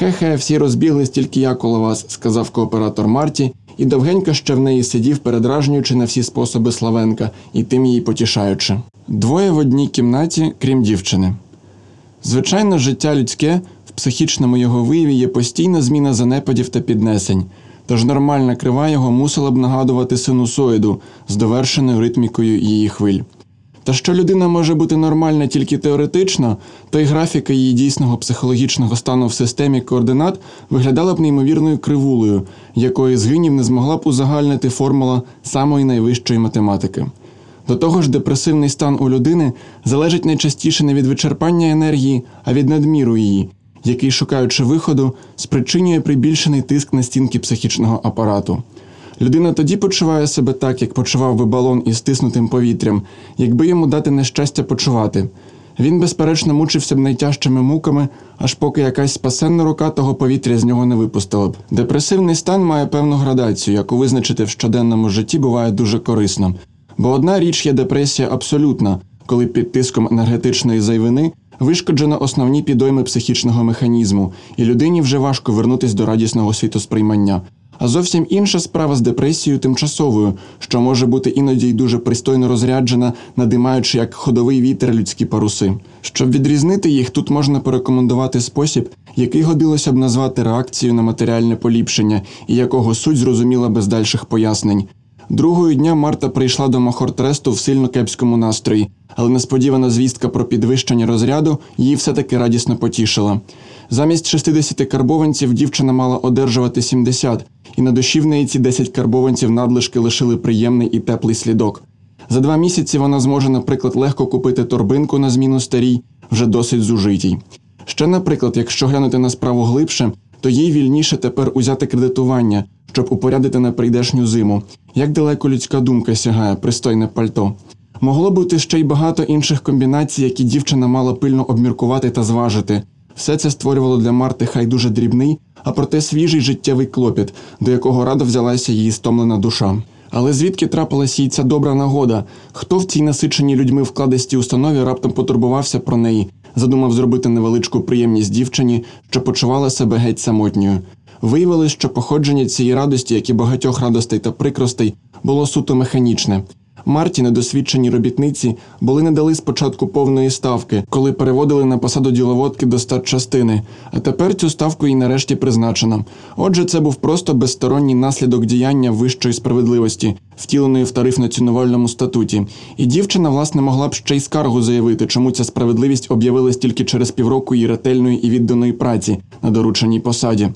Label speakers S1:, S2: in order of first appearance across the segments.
S1: Хе-хе, всі розбіглись, тільки я коло вас, сказав кооператор Марті, і довгенько ще в неї сидів, передражнюючи на всі способи Славенка і тим її потішаючи. Двоє в одній кімнаті, крім дівчини. Звичайно, життя людське в психічному його вияві є постійна зміна занепадів та піднесень, тож нормальна крива його мусила б нагадувати синусоїду з довершеною ритмікою її хвиль. Та що людина може бути нормальна тільки теоретично, то й графіка її дійсного психологічного стану в системі координат виглядала б неймовірною кривулею, якої згинів не змогла б узагальнити формула самої найвищої математики. До того ж, депресивний стан у людини залежить найчастіше не від вичерпання енергії, а від надміру її, який, шукаючи виходу, спричинює прибільшений тиск на стінки психічного апарату. Людина тоді почуває себе так, як почував би балон із стиснутим повітрям, якби йому дати нещастя почувати. Він, безперечно, мучився б найтяжчими муками, аж поки якась спасенна рука того повітря з нього не випустила б. Депресивний стан має певну градацію, яку визначити в щоденному житті буває дуже корисно. Бо одна річ є депресія абсолютна, коли під тиском енергетичної зайвини вишкоджено основні підойми психічного механізму, і людині вже важко вернутись до радісного світосприймання. А зовсім інша справа з депресією тимчасовою, що може бути іноді й дуже пристойно розряджена, надимаючи як ходовий вітер людські паруси. Щоб відрізнити їх, тут можна порекомендувати спосіб, який годилося б назвати реакцією на матеріальне поліпшення, і якого суть зрозуміла без дальших пояснень. Другого дня Марта прийшла до Махортресту в сильно кепському настрої, але несподівана звістка про підвищення розряду її все-таки радісно потішила. Замість 60 карбованців дівчина мала одержувати 70, і на душі в неї ці 10 карбованців надлишки лишили приємний і теплий слідок. За два місяці вона зможе, наприклад, легко купити торбинку на зміну старій, вже досить зужитій. Ще, наприклад, якщо глянути на справу глибше, то їй вільніше тепер узяти кредитування, щоб упорядити на прийдешню зиму. Як далеко людська думка сягає, пристойне пальто. Могло бути ще й багато інших комбінацій, які дівчина мала пильно обміркувати та зважити. Все це створювало для Марти хай дуже дрібний, а проте свіжий життєвий клопіт, до якого радо взялася її стомлена душа. Але звідки трапилась їй ця добра нагода? Хто в цій насиченій людьми вкладистій установі раптом потурбувався про неї, задумав зробити невеличку приємність дівчині, що почувала себе геть самотньою. Виявилось, що походження цієї радості, як і багатьох радостей та прикростей, було суто механічне. Марті, недосвідчені робітниці, були не дали спочатку повної ставки, коли переводили на посаду діловодки до статчастини, а тепер цю ставку їй нарешті призначено. Отже, це був просто безсторонній наслідок діяння вищої справедливості, втіленої в тарифно-цінувальному статуті. І дівчина, власне, могла б ще й скаргу заявити, чому ця справедливість об'явилась тільки через півроку її ретельної і відданої праці на дорученій посаді.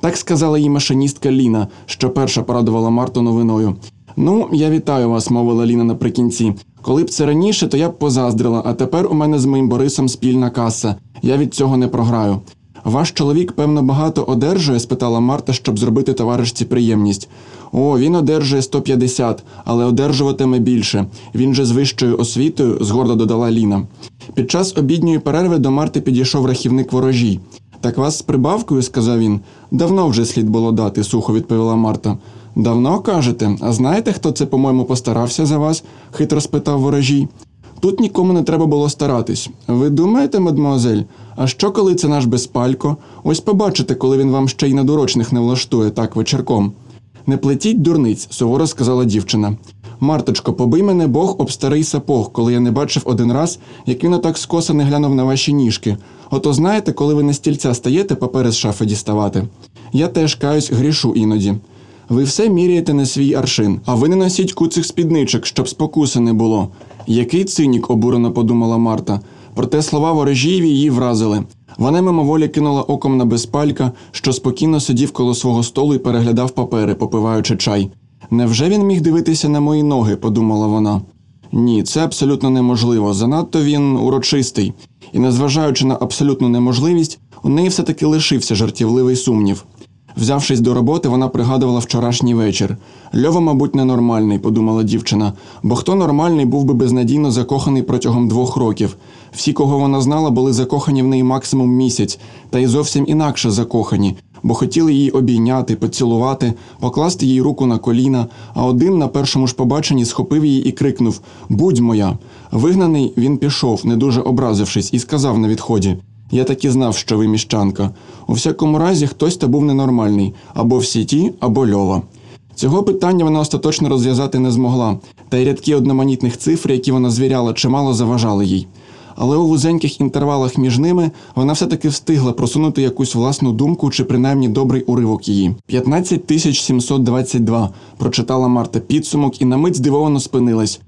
S1: Так сказала їй машиністка Ліна, що перша порадувала Марту новиною. Ну, я вітаю вас, мовила Ліна наприкінці. Коли б це раніше, то я б позаздрила, а тепер у мене з моїм Борисом спільна каса. Я від цього не програю. Ваш чоловік, певно, багато одержує? спитала Марта, щоб зробити товаришці приємність. О, він одержує 150, але одержуватиме більше. Він же з вищою освітою, згордо додала Ліна. Під час обідньої перерви до Марти підійшов рахівник ворожій. Так вас з прибавкою, сказав він. Давно вже слід було дати, сухо відповіла Марта. Давно кажете, а знаєте, хто це, по-моєму, постарався за вас? хитро спитав ворожій. Тут нікому не треба було старатись. Ви думаєте, мадмуазель, а що коли це наш безпалько? Ось побачите, коли він вам ще й на дорочних не влаштує так вечірком. Не плетіть дурниць, суворо сказала дівчина. Марточко, побий мене Бог об старий сапог, коли я не бачив один раз, як він отак скоса не глянув на ваші ніжки. Ото знаєте, коли ви на стільця стаєте папери з шафи діставати. Я теж каюсь грішу іноді. Ви все міряєте на свій аршин, а ви не носіть куцих спідничок, щоб спокуси не було. Який цинік, обурено подумала Марта. Проте слова ворожієві її вразили. Вона мимоволі кинула оком на безпалька, що спокійно сидів коло свого столу і переглядав папери, попиваючи чай. Невже він міг дивитися на мої ноги? подумала вона. Ні, це абсолютно неможливо. Занадто він урочистий. І, незважаючи на абсолютну неможливість, у неї все таки лишився жартівливий сумнів. Взявшись до роботи, вона пригадувала вчорашній вечір. Льова, мабуть, ненормальний, подумала дівчина, бо хто нормальний був би безнадійно закоханий протягом двох років. Всі, кого вона знала, були закохані в неї максимум місяць, та й зовсім інакше закохані, бо хотіли її обійняти, поцілувати, покласти їй руку на коліна, а один на першому ж побаченні схопив її і крикнув Будь моя. Вигнаний, він пішов, не дуже образившись, і сказав на відході Я так і знав, що ви міщанка. У всякому разі, хтось та був ненормальний або в сіті, або льова. Цього питання вона остаточно розв'язати не змогла, та й рядки одноманітних цифр, які вона звіряла, чимало заважали їй. Але у вузеньких інтервалах між ними вона все-таки встигла просунути якусь власну думку чи принаймні добрий уривок її. 15 тисяч 722, прочитала Марта підсумок і на мить здивовано спинилась.